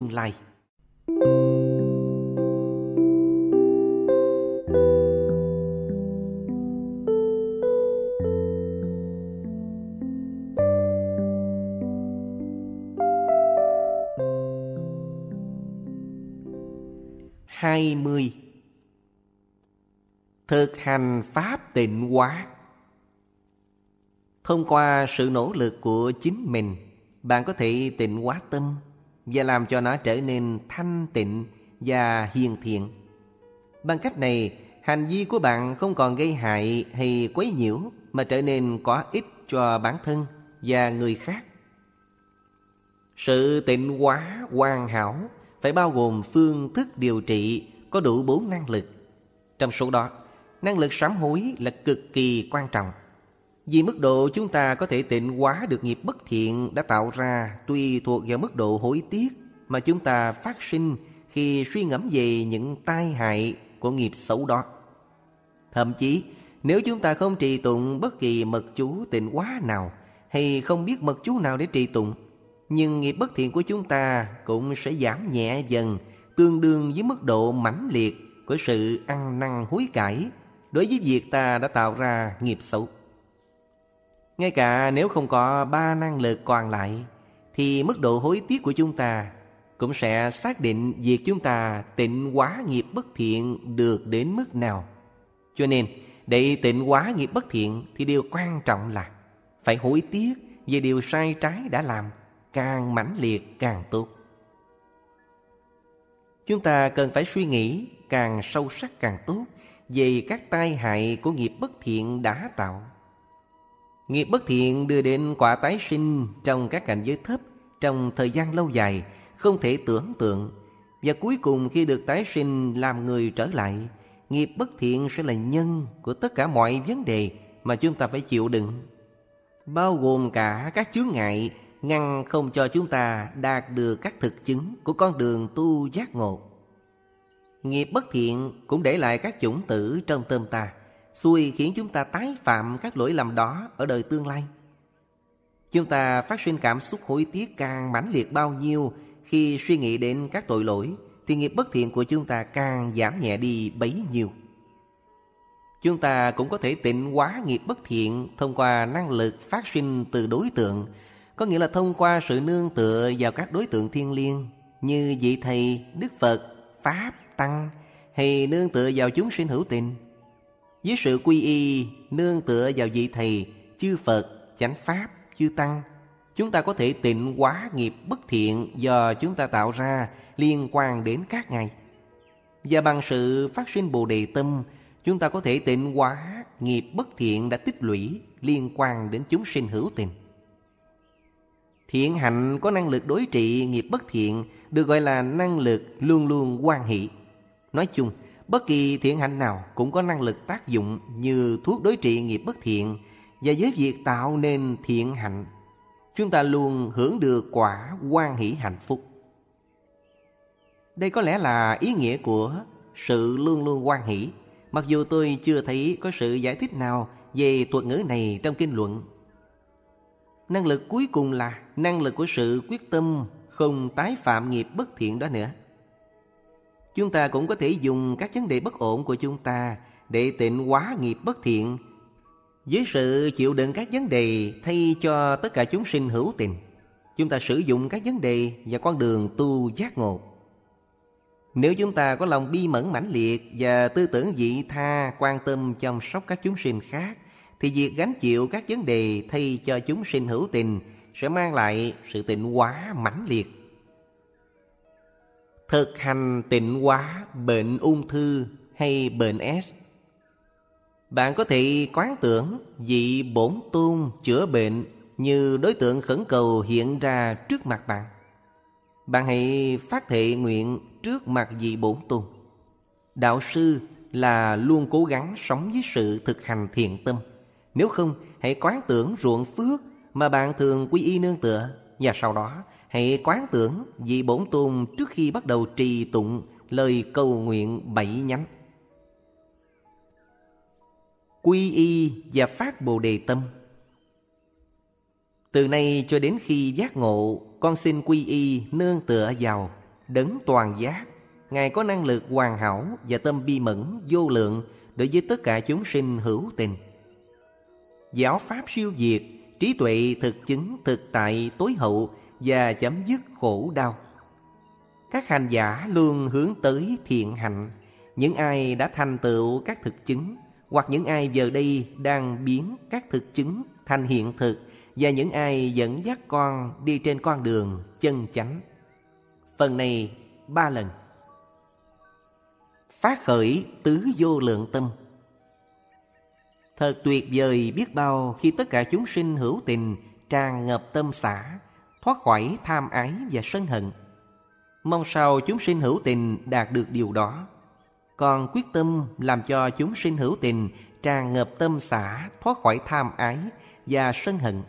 tương lai. hai mươi. Thực hành Pháp tịnh hóa. Thông qua sự nỗ lực của chính mình, Bạn có thể tịnh hóa tâm. Và làm cho nó trở nên thanh tịnh và hiền thiện. Bằng cách này, Hành vi của bạn không còn gây hại hay quấy nhiễu, Mà trở nên có ích cho bản thân và người khác. Sự tịnh hóa, hoàn hảo Phải bao gồm phương thức điều trị Có đủ bốn năng lực. Trong số đó, Năng lực sám hối là cực kỳ quan trọng. Vì mức độ chúng ta có thể tịnh hóa được nghiệp bất thiện đã tạo ra Tùy thuộc vào mức độ hối tiếc mà chúng ta phát sinh Khi suy ngẫm về những tai hại của nghiệp xấu đó Thậm chí, nếu chúng ta không trì tụng bất kỳ mật chú tịnh hóa nào Hay không biết mật chú nào để trì tụng, Nhưng nghiệp bất thiện của chúng ta cũng sẽ giảm nhẹ dần, Tương đương với mức độ mãnh liệt của sự ăn năn hối cải đối với việc ta đã tạo ra nghiệp xấu. Ngay cả nếu không có ba năng lực còn lại, thì mức độ hối tiếc của chúng ta cũng sẽ xác định việc chúng ta tịnh hóa nghiệp bất thiện được đến mức nào. Cho nên, để tịnh hóa nghiệp bất thiện thì điều quan trọng là phải hối tiếc về điều sai trái đã làm, càng mãnh liệt càng tốt. Chúng ta cần phải suy nghĩ càng sâu sắc càng tốt về các tai hại của nghiệp bất thiện đã tạo. Nghiệp bất thiện đưa đến quả tái sinh trong các cảnh giới thấp trong thời gian lâu dài, không thể tưởng tượng. Và cuối cùng khi được tái sinh làm người trở lại, nghiệp bất thiện sẽ là nhân của tất cả mọi vấn đề mà chúng ta phải chịu đựng. Bao gồm cả các chướng ngại ngăn không cho chúng ta đạt được các thực chứng của con đường tu giác ngộ. Nghiệp bất thiện cũng để lại các chủng tử trong tâm ta Xui khiến chúng ta tái phạm các lỗi lầm đó ở đời tương lai. Chúng ta phát sinh cảm xúc hối tiếc càng mãnh liệt bao nhiêu Khi suy nghĩ đến các tội lỗi Thì nghiệp bất thiện của chúng ta càng giảm nhẹ đi bấy nhiêu. Chúng ta cũng có thể tịnh hóa nghiệp bất thiện Thông qua năng lực phát sinh từ đối tượng Có nghĩa là thông qua sự nương tựa vào các đối tượng thiên liêng Như vị Thầy, Đức Phật, Pháp, tăng hay nương tựa vào chúng sinh hữu tình với sự quy y nương tựa vào vị thầy chư phật chánh pháp chư tăng chúng ta có thể tịnh hóa nghiệp bất thiện do chúng ta tạo ra liên quan đến các ngài. Và bằng sự phát sinh bồ đề tâm chúng ta có thể tịnh hóa nghiệp bất thiện đã tích lũy liên quan đến chúng sinh hữu tình. Thiện hạnh có năng lực đối trị nghiệp bất thiện được gọi là năng lực luôn luôn quan hỷ. Nói chung, bất kỳ thiện hạnh nào cũng có năng lực tác dụng như thuốc đối trị nghiệp bất thiện và với việc tạo nên thiện hạnh, chúng ta luôn hưởng được quả quan hỷ hạnh phúc. Đây có lẽ là ý nghĩa của sự luôn luôn quan hỷ, mặc dù tôi chưa thấy có sự giải thích nào về thuật ngữ này trong kinh luận. Năng lực cuối cùng là năng lực của sự quyết tâm không tái phạm nghiệp bất thiện đó nữa. Chúng ta cũng có thể dùng các vấn đề bất ổn của chúng ta để tịnh hóa nghiệp bất thiện với sự chịu đựng các vấn đề thay cho tất cả chúng sinh hữu tình. Chúng ta sử dụng các vấn đề và con đường tu giác ngộ. Nếu chúng ta có lòng bi mẫn mãnh liệt và tư tưởng dị tha quan tâm chăm sóc các chúng sinh khác, thì việc gánh chịu các vấn đề thay cho chúng sinh hữu tình sẽ mang lại sự tịnh hóa mãnh liệt Thực hành tịnh hóa bệnh ung thư hay bệnh S Bạn có thể quán tưởng vị bổn tôn chữa bệnh như đối tượng khẩn cầu hiện ra trước mặt bạn. Bạn hãy phát thệ nguyện trước mặt vị bổn tôn. Đạo sư là luôn cố gắng sống với sự thực hành thiện tâm. Nếu không, hãy quán tưởng ruộng phước mà bạn thường quy y nương tựa và sau đó Hãy quán tưởng vị bổn tôn trước khi bắt đầu trì tụng lời cầu nguyện bảy nhánh. Quy y và phát bồ đề tâm Từ nay cho đến khi giác ngộ, con xin quy y nương tựa vào đấng toàn giác Ngài có năng lực hoàn hảo và tâm bi mẫn vô lượng đối với tất cả chúng sinh hữu tình. Giáo pháp siêu diệt, trí tuệ thực chứng thực tại tối hậu và chấm dứt khổ đau. Các hành giả luôn hướng tới thiện hạnh. Những ai đã thành tựu các thực chứng hoặc những ai giờ đây đang biến các thực chứng thành hiện thực và những ai dẫn dắt con đi trên con đường chân chánh. Phần này ba lần. Phát khởi tứ vô lượng tâm Thật tuyệt vời biết bao khi tất cả chúng sinh hữu tình tràn ngập tâm xã, thoát khỏi tham ái và sân hận. Mong sao chúng sinh hữu tình đạt được điều đó. Còn quyết tâm làm cho chúng sinh hữu tình tràn ngập tâm xả, thoát khỏi tham ái và sân hận.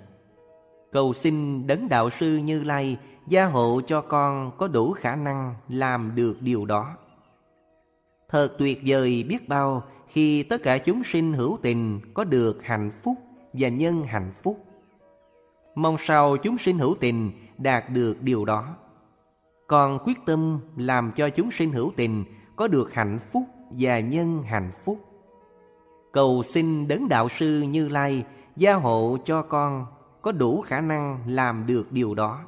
Cầu xin đấng đạo sư Như Lai gia hộ cho con có đủ khả năng làm được điều đó. Thật tuyệt vời biết bao khi tất cả chúng sinh hữu tình có được hạnh phúc và nhân hạnh phúc. Mong sao chúng sinh hữu tình đạt được điều đó. Còn quyết tâm làm cho chúng sinh hữu tình có được hạnh phúc và nhân hạnh phúc. Cầu xin đấng đạo sư Như Lai gia hộ cho con có đủ khả năng làm được điều đó.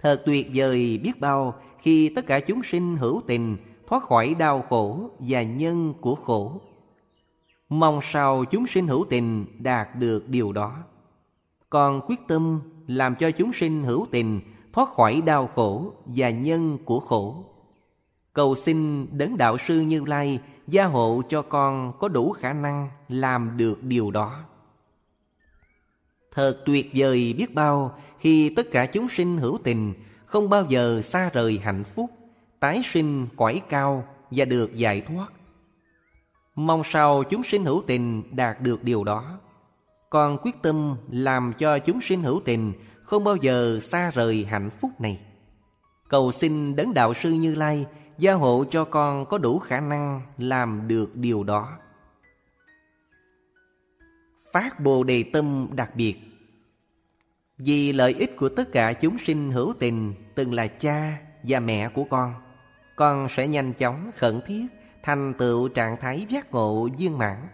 Thật tuyệt vời biết bao khi tất cả chúng sinh hữu tình thoát khỏi đau khổ và nhân của khổ. Mong sao chúng sinh hữu tình đạt được điều đó. Còn quyết tâm làm cho chúng sinh hữu tình, thoát khỏi đau khổ và nhân của khổ. Cầu xin đấng đạo sư Như Lai gia hộ cho con có đủ khả năng làm được điều đó. Thật tuyệt vời biết bao khi tất cả chúng sinh hữu tình không bao giờ xa rời hạnh phúc, tái sinh quải cao và được giải thoát. Mong sao chúng sinh hữu tình đạt được điều đó. Còn quyết tâm làm cho chúng sinh hữu tình không bao giờ xa rời hạnh phúc này. Cầu xin đấng đạo sư Như Lai gia hộ cho con có đủ khả năng làm được điều đó. Phát Bồ Đề Tâm đặc biệt Vì lợi ích của tất cả chúng sinh hữu tình từng là cha và mẹ của con con sẽ nhanh chóng khẩn thiết thành tựu trạng thái giác ngộ viên mãn.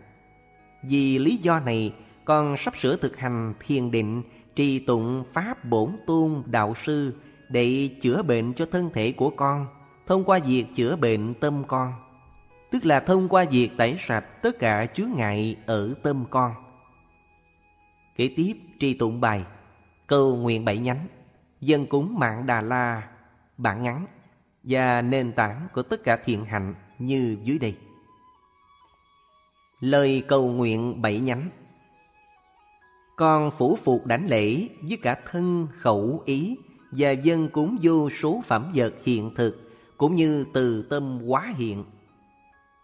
Vì lý do này, con sắp sửa thực hành thiền định, trì tụng Pháp Bổn Tôn Đạo Sư để chữa bệnh cho thân thể của con, thông qua việc chữa bệnh tâm con. Tức là thông qua việc tẩy sạch tất cả chướng ngại ở tâm con. Kế tiếp, trì tụng bài Câu nguyện bảy nhánh, Dân cúng mạng Đà La, Bản ngắn và nền tảng của tất cả thiện hạnh như dưới đây. Lời cầu nguyện bảy nhánh con phủ phục đảnh lễ với cả thân khẩu ý và dân cúng vô số phẩm vật hiện thực cũng như từ tâm quá hiện.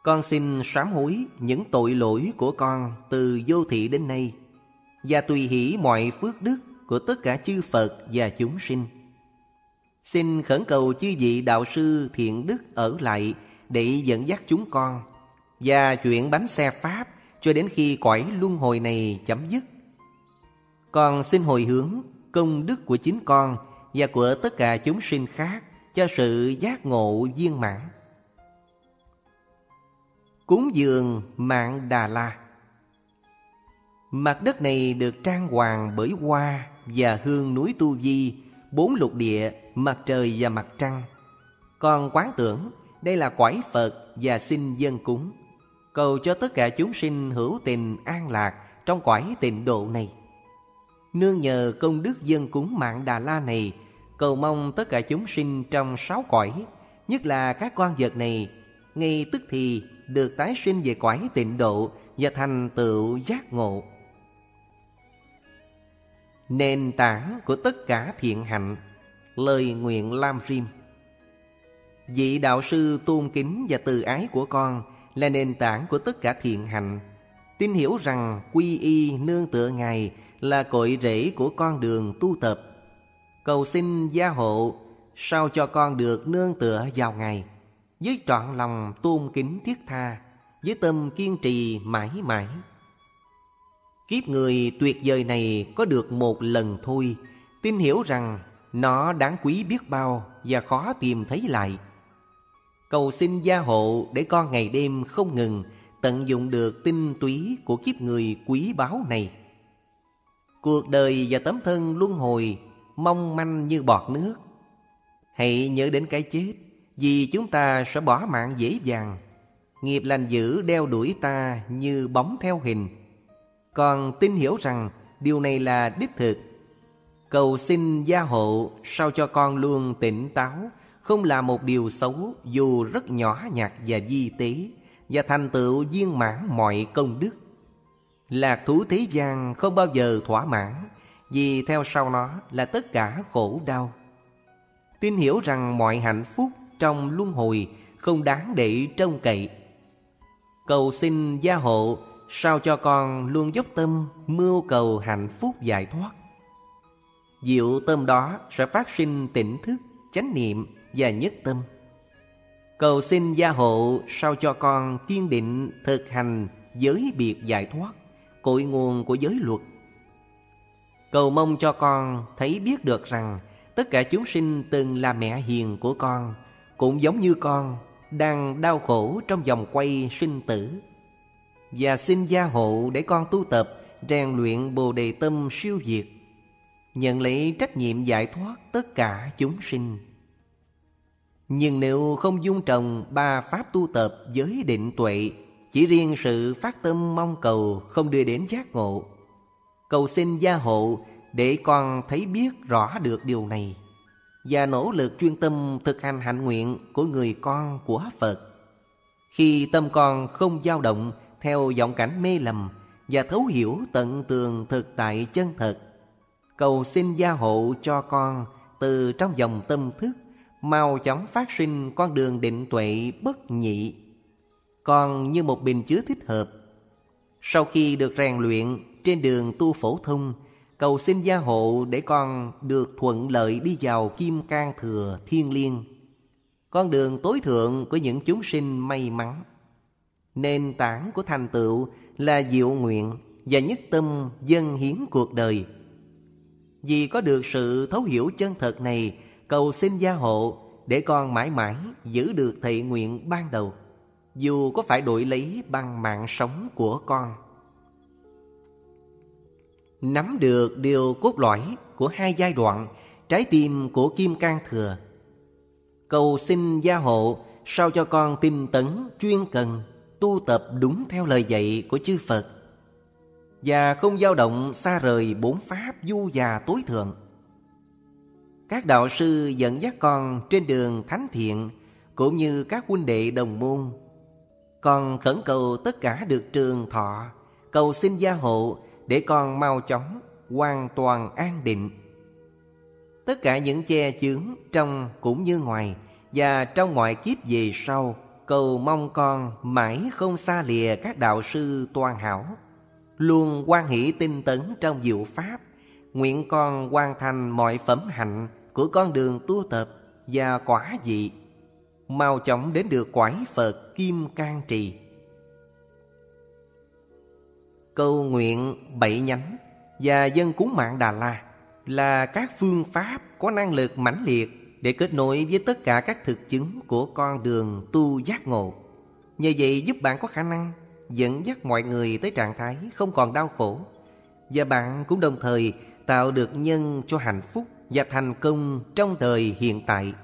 Con xin sám hối những tội lỗi của con từ vô thị đến nay và tùy hỷ mọi phước đức của tất cả chư Phật và chúng sinh Xin khẩn cầu chư vị đạo sư thiện đức ở lại để dẫn dắt chúng con và chuyển bánh xe Pháp cho đến khi cõi luân hồi này chấm dứt. Con xin hồi hướng công đức của chính con và của tất cả chúng sinh khác cho sự giác ngộ viên mãn. Cúng dường mạng Đà La Mặt đất này được trang hoàng bởi hoa và hương núi Tu Di, bốn lục địa mặt trời và mặt trăng. Còn quán tưởng đây là quải Phật và xin dân cúng. Cầu cho tất cả chúng sinh hữu tình an lạc trong quải tịnh độ này. Nương nhờ công đức dân cúng mạng Đà La này, cầu mong tất cả chúng sinh trong sáu cõi, nhất là các quan vật này, ngay tức thì được tái sinh về cõi tịnh độ và thành tựu giác ngộ. Nền tảng của tất cả thiện hạnh Lời nguyện Lam Rim Vị đạo sư tôn kính và từ ái của con Là nền tảng của tất cả thiện hạnh Tin hiểu rằng quy y nương tựa Ngài là cội rễ của con đường tu tập Cầu xin gia hộ, Sao cho con được nương tựa vào Ngài, Với trọn lòng tôn kính thiết tha, Với tâm kiên trì mãi mãi Kiếp người tuyệt vời này có được một lần thôi, Tin hiểu rằng Nó đáng quý biết bao và khó tìm thấy lại. Cầu xin gia hộ để con ngày đêm không ngừng tận dụng được tinh túy của kiếp người quý báu này. Cuộc đời và tấm thân luân hồi mong manh như bọt nước. Hãy nhớ đến cái chết vì chúng ta sẽ bỏ mạng dễ dàng. Nghiệp lành dữ đeo đuổi ta như bóng theo hình. Còn tin hiểu rằng điều này là đích thực. Cầu xin gia hộ sao cho con luôn tỉnh táo, không là một điều xấu dù rất nhỏ nhặt và di tế và thành tựu viên mãn mọi công đức. Lạc thú thế gian không bao giờ thỏa mãn vì theo sau nó là tất cả khổ đau. Tin hiểu rằng mọi hạnh phúc trong luân hồi không đáng để trông cậy. Cầu xin gia hộ sao cho con luôn dốc tâm mưu cầu hạnh phúc giải thoát. Diệu tâm đó sẽ phát sinh tỉnh thức, chánh niệm và nhất tâm. Cầu xin gia hộ sao cho con kiên định thực hành giới biệt giải thoát, cội nguồn của giới luật. Cầu mong cho con thấy biết được rằng tất cả chúng sinh từng là mẹ hiền của con, cũng giống như con đang đau khổ trong vòng quay sinh tử. Và xin gia hộ để con tu tập, rèn luyện bồ đề tâm siêu diệt, nhận lấy trách nhiệm giải thoát tất cả chúng sinh. Nhưng nếu không dung trồng ba pháp tu tập giới định tuệ, chỉ riêng sự phát tâm mong cầu không đưa đến giác ngộ. Cầu xin gia hộ để con thấy biết rõ được điều này và nỗ lực chuyên tâm thực hành hạnh nguyện của người con của Phật. Khi tâm con không dao động theo vọng cảnh mê lầm và thấu hiểu tận tường thực tại chân thật, cầu xin gia hộ cho con từ trong dòng tâm thức mau chóng phát sinh con đường định tuệ bất nhị. Còn như một bình chứa thích hợp. Sau khi được rèn luyện trên đường tu phổ thông, cầu xin gia hộ để con được thuận lợi đi vào kim cang thừa thiên liêng. Con đường tối thượng của những chúng sinh may mắn. Nền tảng của thành tựu là diệu nguyện và nhất tâm dân hiến cuộc đời. Vì có được sự thấu hiểu chân thật này cầu xin gia hộ để con mãi mãi giữ được thệ nguyện ban đầu, dù có phải đổi lấy bằng mạng sống của con. Nắm được điều cốt lõi của hai giai đoạn trái tim của Kim Cang Thừa. Cầu xin gia hộ sao cho con tinh tấn, chuyên cần, tu tập đúng theo lời dạy của chư Phật và không dao động xa rời bốn pháp du già tối thượng các đạo sư dẫn dắt con trên đường thánh thiện Cũng như các huynh đệ đồng môn con khẩn cầu tất cả được trường thọ, Cầu xin gia hộ để con mau chóng, hoàn toàn an định. Tất cả những che chướng trong cũng như ngoài Và trong ngoại kiếp về sau, Cầu mong con mãi không xa lìa các đạo sư toàn hảo, Luôn quan hỷ tinh tấn trong diệu pháp, Nguyện con hoàn thành mọi phẩm hạnh của con đường tu tập và quả vị mau chóng đến được quải Phật Kim Cang Trì. Câu nguyện bảy nhánh và dân cúng mạng Đà La là các phương pháp có năng lực mãnh liệt để kết nối với tất cả các thực chứng của con đường tu giác ngộ. Nhờ vậy giúp bạn có khả năng dẫn dắt mọi người tới trạng thái không còn đau khổ và bạn cũng đồng thời tạo được nhân cho hạnh phúc và thành công trong đời hiện tại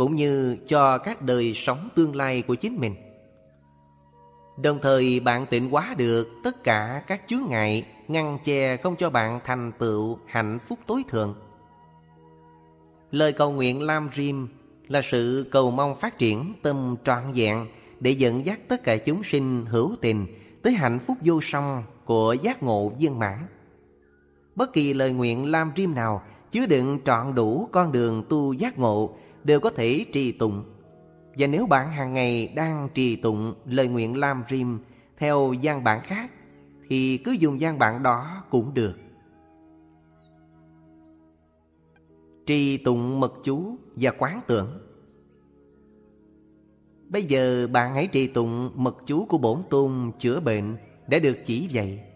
cũng như cho các đời sống tương lai của chính mình. Đồng thời, bạn tịnh hóa được tất cả các chướng ngại, ngăn che không cho bạn thành tựu hạnh phúc tối thượng. Lời cầu nguyện Lam Rim là sự cầu mong phát triển tâm trọn vẹn để dẫn dắt tất cả chúng sinh hữu tình tới hạnh phúc vô song của giác ngộ viên mãn. Bất kỳ lời nguyện Lam Rim nào chứa đựng trọn đủ con đường tu giác ngộ đều có thể trì tụng. Và nếu bạn hàng ngày đang trì tụng lời nguyện Lam Rim theo gian bản khác, thì cứ dùng gian bản đó cũng được. Trì tụng mật chú và quán tưởng Bây giờ bạn hãy trì tụng mật chú của bổn tôn chữa bệnh đã được chỉ dạy.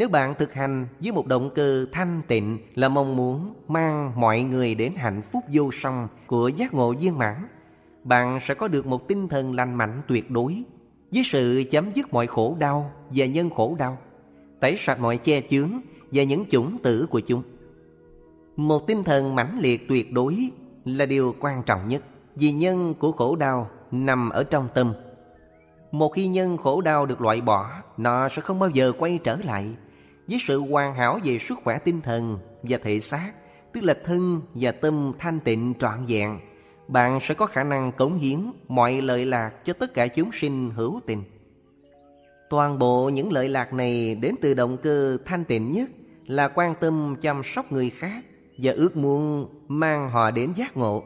Nếu bạn thực hành với một động cơ thanh tịnh là mong muốn mang mọi người đến hạnh phúc vô song của giác ngộ viên mãn, bạn sẽ có được một tinh thần lành mạnh tuyệt đối với sự chấm dứt mọi khổ đau và nhân khổ đau, tẩy sạch mọi che chướng và những chủng tử của chúng. Một tinh thần mãnh liệt tuyệt đối là điều quan trọng nhất vì nhân của khổ đau nằm ở trong tâm. Một khi nhân khổ đau được loại bỏ, nó sẽ không bao giờ quay trở lại. Với sự hoàn hảo về sức khỏe tinh thần và thể xác, tức là thân và tâm thanh tịnh trọn vẹn, bạn sẽ có khả năng cống hiến mọi lợi lạc cho tất cả chúng sinh hữu tình. Toàn bộ những lợi lạc này đến từ động cơ thanh tịnh nhất là quan tâm chăm sóc người khác và ước muốn mang họ đến giác ngộ.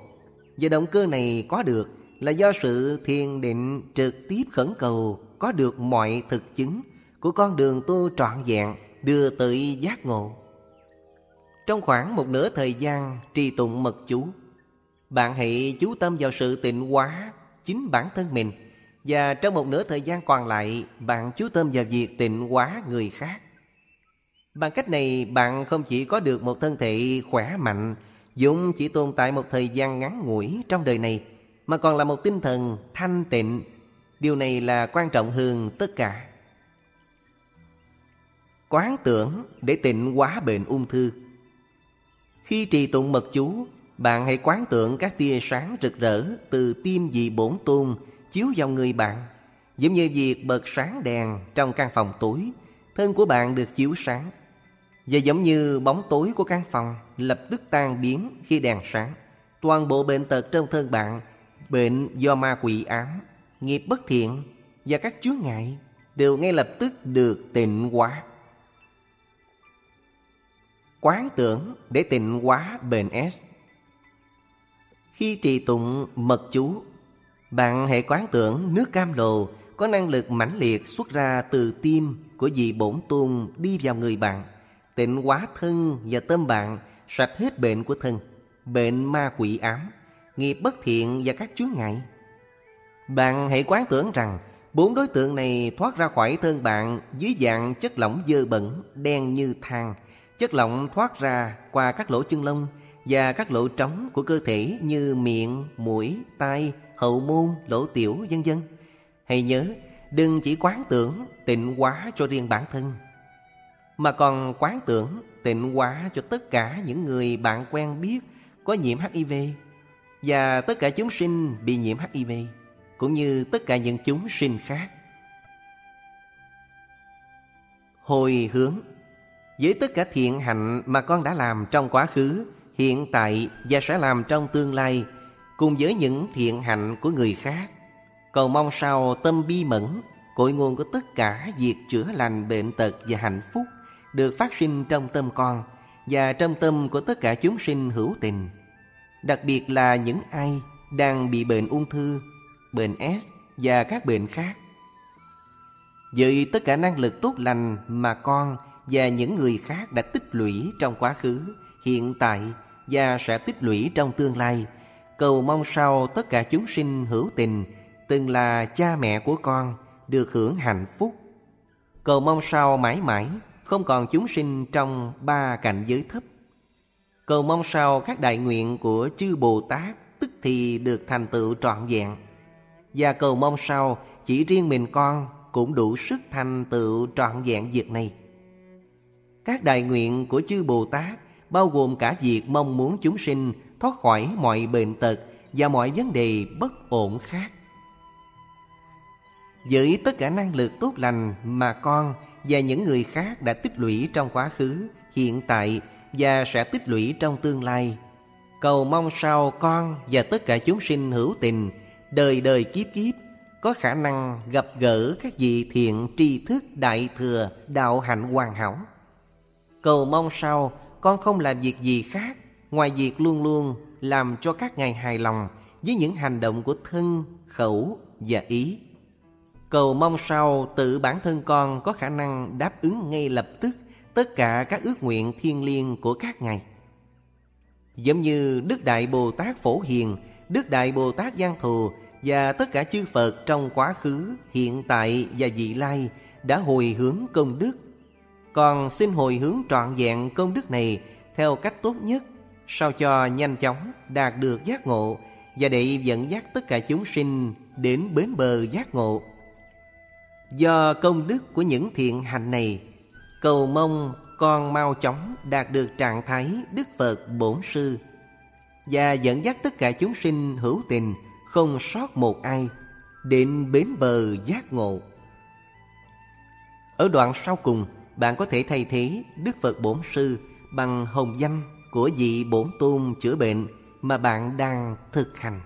Và động cơ này có được là do sự thiền định trực tiếp khẩn cầu có được mọi thực chứng của con đường tu trọn vẹn đưa tới giác ngộ. Trong khoảng một nửa thời gian trì tụng mật chú, bạn hãy chú tâm vào sự tịnh hóa chính bản thân mình và trong một nửa thời gian còn lại bạn chú tâm vào việc tịnh hóa người khác. Bằng cách này bạn không chỉ có được một thân thể khỏe mạnh Dũng chỉ tồn tại một thời gian ngắn ngủi trong đời này Mà còn là một tinh thần thanh tịnh Điều này là quan trọng hơn tất cả Quán tưởng để tịnh hóa bệnh ung thư Khi trì tụng mật chú Bạn hãy quán tưởng các tia sáng rực rỡ Từ tim vị bổn tôn chiếu vào người bạn Giống như việc bật sáng đèn trong căn phòng tối Thân của bạn được chiếu sáng và giống như bóng tối của căn phòng lập tức tan biến khi đèn sáng. Toàn bộ bệnh tật trong thân bạn, bệnh do ma quỷ ám, nghiệp bất thiện và các chướng ngại đều ngay lập tức được tịnh hóa. Quán tưởng để tịnh hóa bệnh S Khi trì tụng mật chú, bạn hãy quán tưởng nước cam lồ có năng lực mãnh liệt xuất ra từ tim của vị bổn tôn đi vào người bạn tịnh hóa thân và tâm bạn sạch hết bệnh của thân bệnh ma quỷ ám nghiệp bất thiện và các chướng ngại. Bạn hãy quán tưởng rằng bốn đối tượng này thoát ra khỏi thân bạn dưới dạng chất lỏng dơ bẩn đen như than chất lỏng thoát ra qua các lỗ chân lông và các lỗ trống của cơ thể như miệng, mũi, tai, hậu môn, lỗ tiểu, vân vân hãy nhớ, đừng chỉ quán tưởng tịnh hóa cho riêng bản thân, mà còn quán tưởng tịnh hóa cho tất cả những người bạn quen biết có nhiễm HIV và tất cả chúng sinh bị nhiễm HIV cũng như tất cả những chúng sinh khác. Hồi hướng với tất cả thiện hạnh mà con đã làm trong quá khứ, hiện tại và sẽ làm trong tương lai cùng với những thiện hạnh của người khác cầu mong sao tâm bi mẫn cội nguồn của tất cả việc chữa lành bệnh tật và hạnh phúc được phát sinh trong tâm con và trong tâm của tất cả chúng sinh hữu tình. Đặc biệt là những ai đang bị bệnh ung thư, bệnh S và các bệnh khác. Với tất cả năng lực tốt lành mà con và những người khác đã tích lũy trong quá khứ, hiện tại và sẽ tích lũy trong tương lai, cầu mong sao tất cả chúng sinh hữu tình từng là cha mẹ của con được hưởng hạnh phúc. Cầu mong sao mãi mãi không còn chúng sinh trong ba cảnh giới thấp. Cầu mong sao các đại nguyện của chư Bồ Tát tức thì được thành tựu trọn vẹn. Và cầu mong sao chỉ riêng mình con cũng đủ sức thành tựu trọn vẹn việc này. Các đại nguyện của chư Bồ Tát bao gồm cả việc mong muốn chúng sinh thoát khỏi mọi bệnh tật và mọi vấn đề bất ổn khác. Với tất cả năng lực tốt lành mà con và những người khác đã tích lũy trong quá khứ, hiện tại và sẽ tích lũy trong tương lai. Cầu mong sao con và tất cả chúng sinh hữu tình, đời đời kiếp kiếp, có khả năng gặp gỡ các vị thiện tri thức đại thừa đạo hạnh hoàn hảo. Cầu mong sao con không làm việc gì khác ngoài việc luôn luôn làm cho các ngài hài lòng với những hành động của thân, khẩu và ý. Cầu mong sao tự bản thân con có khả năng đáp ứng ngay lập tức tất cả các ước nguyện thiên liêng của các ngài. Giống như Đức Đại Bồ Tát Phổ Hiền, Đức Đại Bồ Tát Giang Thù và tất cả chư Phật trong quá khứ, hiện tại và vị lai đã hồi hướng công đức. Còn xin hồi hướng trọn vẹn công đức này Theo cách tốt nhất, Sao cho nhanh chóng đạt được giác ngộ Và để dẫn dắt tất cả chúng sinh Đến bến bờ giác ngộ. Do công đức của những thiện hành này, Cầu mong con mau chóng đạt được trạng thái Đức Phật Bổn Sư Và dẫn dắt tất cả chúng sinh hữu tình Không sót một ai Đến bến bờ giác ngộ. Ở đoạn sau cùng bạn có thể thay thế Đức Phật Bổn Sư Bằng hồng danh của vị bổn tôn chữa bệnh Mà bạn đang thực hành.